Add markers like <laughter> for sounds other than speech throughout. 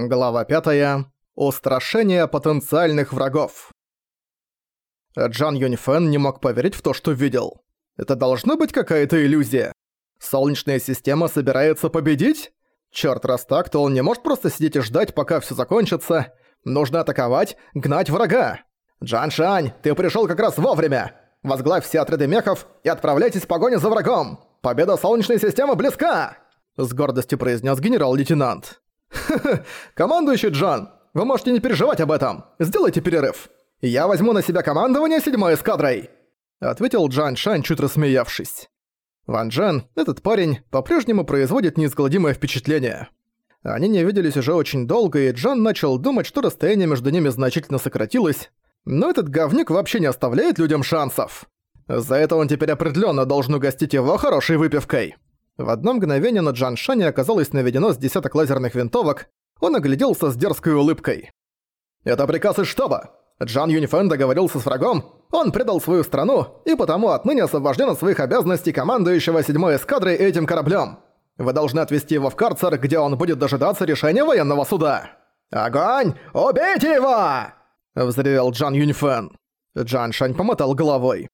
Глава 5. Устрашение потенциальных врагов. Джан Юньфэн не мог поверить в то, что видел. Это должно быть какая-то иллюзия. Солнечная система собирается победить? Чёрт, раз так, то он не может просто сидеть и ждать, пока всё закончится. Нужно атаковать, гнать врага. Джан Шань, ты пришёл как раз вовремя. Возглавь все отряды мехов и отправляйтесь в погоню за врагом. Победа Солнечной системы близка! С гордостью произнес генерал-лейтенант. «Ха-ха, <laughs> командующий Джан, вы можете не переживать об этом. Сделайте перерыв. Я возьму на себя командование седьмой эскадрой», ответил Джан Шань, чуть рассмеявшись. Ван Джен, этот парень, по-прежнему производит неизгладимое впечатление. Они не виделись уже очень долго, и Джан начал думать, что расстояние между ними значительно сократилось, но этот говнюк вообще не оставляет людям шансов. За это он теперь определенно должен угостить его хорошей выпивкой. В одно мгновение на Джан Шане оказалось наведено с десяток лазерных винтовок, он огляделся с дерзкой улыбкой. «Это приказ из штаба. Джан Юньфэн договорился с врагом, он предал свою страну и потому отныне освобожден от своих обязанностей командующего седьмой эскадрой этим кораблем. Вы должны отвезти его в карцер, где он будет дожидаться решения военного суда». «Огонь! Убейте его!» – взревел Джан Юньфэн. Джан Шань помотал головой.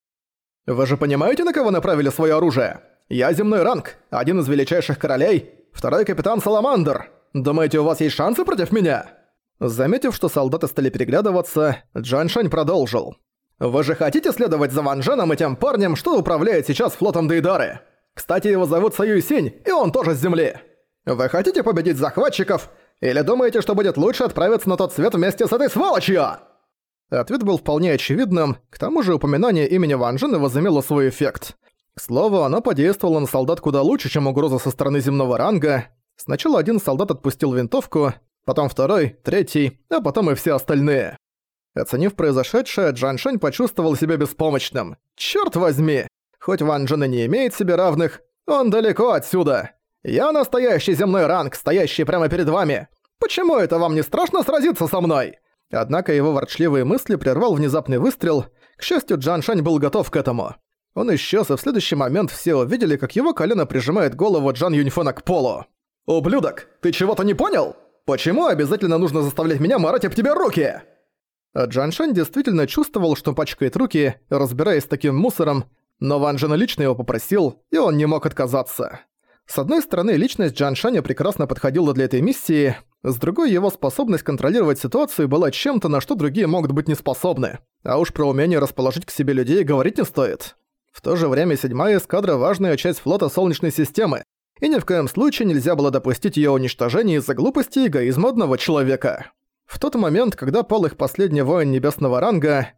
«Вы же понимаете, на кого направили свое оружие? Я земной ранг, один из величайших королей, второй капитан Саламандр. Думаете, у вас есть шансы против меня?» Заметив, что солдаты стали переглядываться, Джан Шань продолжил. «Вы же хотите следовать за Ван Дженом и тем парнем, что управляет сейчас флотом Дейдары? Кстати, его зовут Саюй Синь, и он тоже с Земли. Вы хотите победить захватчиков, или думаете, что будет лучше отправиться на тот свет вместе с этой сволочью?» Ответ был вполне очевидным, к тому же упоминание имени Ван Джена возымело свой эффект. К слову, оно подействовало на солдат куда лучше, чем угроза со стороны земного ранга. Сначала один солдат отпустил винтовку, потом второй, третий, а потом и все остальные. Оценив произошедшее, Джан Шань почувствовал себя беспомощным. «Чёрт возьми! Хоть Ван Джен и не имеет себе равных, он далеко отсюда. Я настоящий земной ранг, стоящий прямо перед вами. Почему это вам не страшно сразиться со мной?» Однако его ворчливые мысли прервал внезапный выстрел. К счастью, Джан Шань был готов к этому. Он исчез, и в следующий момент все увидели, как его колено прижимает голову Джан Юньфона к полу. «Ублюдок, ты чего-то не понял? Почему обязательно нужно заставлять меня марать об тебе руки?» Джан Шань действительно чувствовал, что пачкает руки, разбираясь с таким мусором, но Ван Джена лично его попросил, и он не мог отказаться. С одной стороны, личность Джан Шаня прекрасно подходила для этой миссии, с другой, его способность контролировать ситуацию была чем-то, на что другие могут быть не способны. А уж про умение расположить к себе людей говорить не стоит. В то же время седьмая эскадра – важная часть флота Солнечной системы, и ни в коем случае нельзя было допустить её уничтожения из-за глупости и эгоизма одного человека. В тот момент, когда пал их последний воин небесного ранга,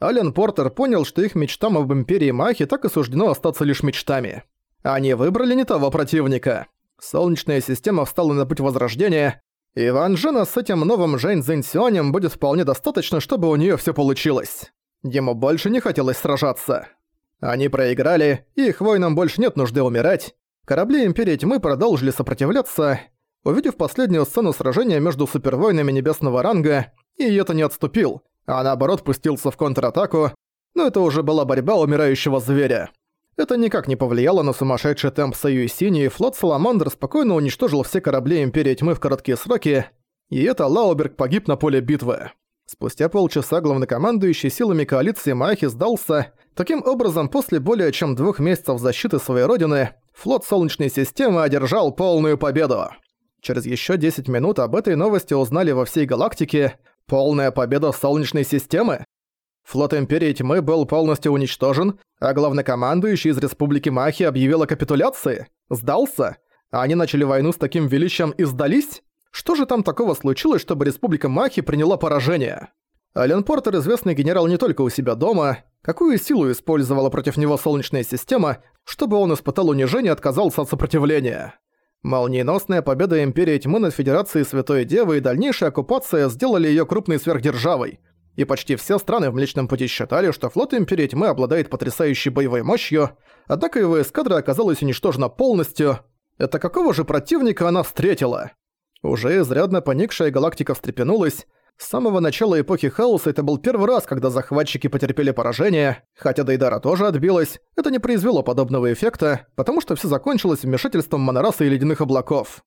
Ален Портер понял, что их мечтам об Империи Махи так и суждено остаться лишь мечтами. Они выбрали не того противника. Солнечная система встала на путь возрождения, и Ван Джена с этим новым Жэнь Цзэньсюанем будет вполне достаточно, чтобы у неё всё получилось. Ему больше не хотелось сражаться. Они проиграли, их воинам больше нет нужды умирать. Корабли Империи Тьмы продолжили сопротивляться. Увидев последнюю сцену сражения между супервоинами небесного ранга, и это не отступил, а наоборот пустился в контратаку, но это уже была борьба умирающего зверя. Это никак не повлияло на сумасшедший темп Союзини, и флот Саламандр спокойно уничтожил все корабли Империи Тьмы в короткие сроки, и это Лауберг погиб на поле битвы. Спустя полчаса главнокомандующий силами коалиции Махи сдался. Таким образом, после более чем двух месяцев защиты своей родины, флот Солнечной системы одержал полную победу. Через еще 10 минут об этой новости узнали во всей галактике. Полная победа Солнечной системы? Флот Империи Тьмы был полностью уничтожен, а главнокомандующий из Республики Махи объявил о капитуляции? Сдался? А они начали войну с таким величием и сдались? Что же там такого случилось, чтобы Республика Махи приняла поражение? Ален Портер известный генерал не только у себя дома, какую силу использовала против него Солнечная система, чтобы он испытал унижение и отказался от сопротивления. Молниеносная победа Империи Тьмы над Федерацией Святой Девы и дальнейшая оккупация сделали её крупной сверхдержавой. И почти все страны в Млечном Пути считали, что флот Империи Тьмы обладает потрясающей боевой мощью, однако его эскадра оказалась уничтожена полностью. Это какого же противника она встретила? Уже изрядно поникшая галактика встрепенулась. С самого начала эпохи хаоса это был первый раз, когда захватчики потерпели поражение, хотя Дейдара тоже отбилась, это не произвело подобного эффекта, потому что все закончилось вмешательством Монораса и Ледяных Облаков.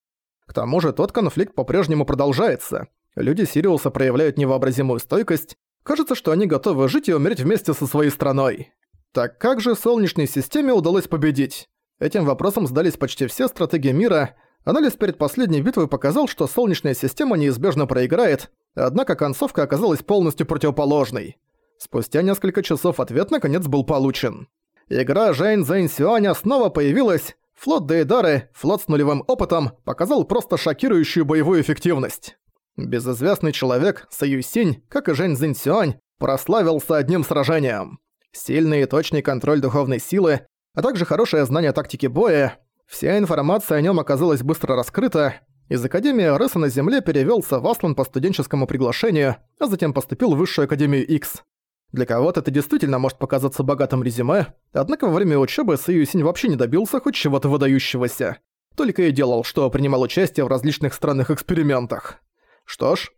К тому же тот конфликт по-прежнему продолжается. Люди Сириуса проявляют невообразимую стойкость. Кажется, что они готовы жить и умереть вместе со своей страной. Так как же Солнечной системе удалось победить? Этим вопросом сдались почти все стратегии мира. Анализ перед последней битвой показал, что Солнечная система неизбежно проиграет, однако концовка оказалась полностью противоположной. Спустя несколько часов ответ наконец был получен. Игра Жэнь Зэнь Сюаня снова появилась, Флот Дейдары, флот с нулевым опытом, показал просто шокирующую боевую эффективность. Безызвестный человек, Саюсинь, как и Жень Цзиньсюань, прославился одним сражением. Сильный и точный контроль духовной силы, а также хорошее знание тактики боя. Вся информация о нем оказалась быстро раскрыта. Из Академии Ареса на Земле перевелся в Аслан по студенческому приглашению, а затем поступил в Высшую Академию X. Для кого-то это действительно может показаться богатым резюме, однако во время учебы Саюсинь вообще не добился хоть чего-то выдающегося. Только и делал, что принимал участие в различных странных экспериментах. Что ж,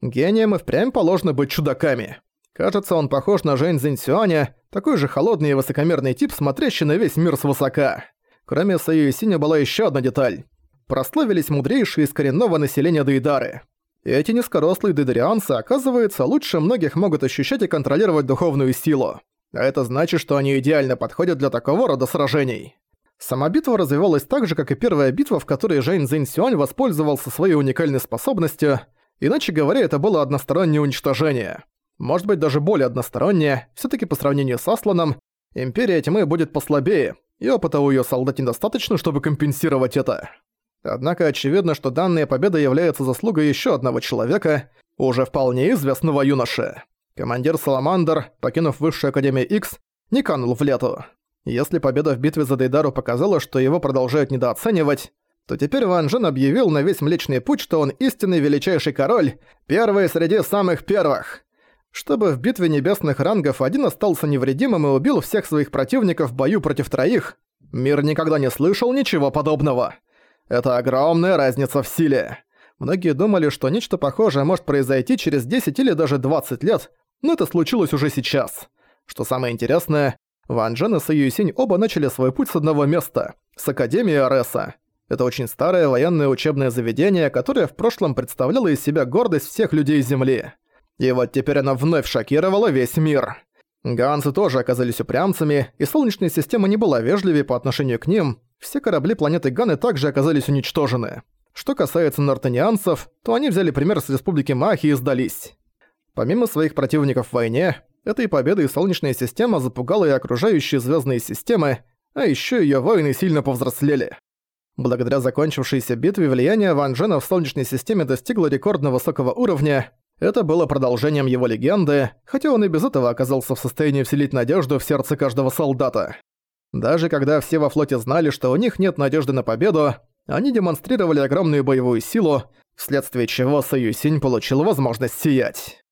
гением и впрямь положено быть чудаками. Кажется, он похож на Жень Цзиньсюаня, такой же холодный и высокомерный тип, смотрящий на весь мир свысока. Кроме Саюсиня была еще одна деталь. Прославились мудрейшие из коренного населения Дейдары. Эти низкорослые дейдарианцы, оказывается, лучше многих могут ощущать и контролировать духовную силу. А это значит, что они идеально подходят для такого рода сражений. Сама битва развивалась так же, как и первая битва, в которой Жэнь Цзинь Сюань воспользовался своей уникальной способностью. Иначе говоря, это было одностороннее уничтожение. Может быть, даже более одностороннее, все таки по сравнению с Асланом, Империя Тьмы будет послабее, и опыта у её солдат недостаточно, чтобы компенсировать это. Однако очевидно, что данная победа является заслугой еще одного человека, уже вполне известного юноши. Командир Саламандр, покинув Высшую Академию X, не канул в лету. Если победа в битве за Дейдару показала, что его продолжают недооценивать, то теперь Ван Джен объявил на весь Млечный Путь, что он истинный величайший король, первый среди самых первых. Чтобы в битве небесных рангов один остался невредимым и убил всех своих противников в бою против троих, мир никогда не слышал ничего подобного. Это огромная разница в силе. Многие думали, что нечто похожее может произойти через 10 или даже 20 лет, но это случилось уже сейчас. Что самое интересное, Ван Джен и Саюсинь оба начали свой путь с одного места – с Академии Ареса. Это очень старое военное учебное заведение, которое в прошлом представляло из себя гордость всех людей Земли. И вот теперь оно вновь шокировало весь мир. Ганцы тоже оказались упрямцами, и Солнечная система не была вежливее по отношению к ним, все корабли планеты Ганы также оказались уничтожены. Что касается нортанианцев, то они взяли пример с Республики Махи и сдались. Помимо своих противников в войне, этой победой Солнечная система запугала и окружающие звездные системы, а еще ее воины сильно повзрослели. Благодаря закончившейся битве влияние Ван Джена в Солнечной системе достигло рекордно высокого уровня. Это было продолжением его легенды, хотя он и без этого оказался в состоянии вселить надежду в сердце каждого солдата. Даже когда все во флоте знали, что у них нет надежды на победу, они демонстрировали огромную боевую силу, вследствие чего Союзинь получил возможность сиять.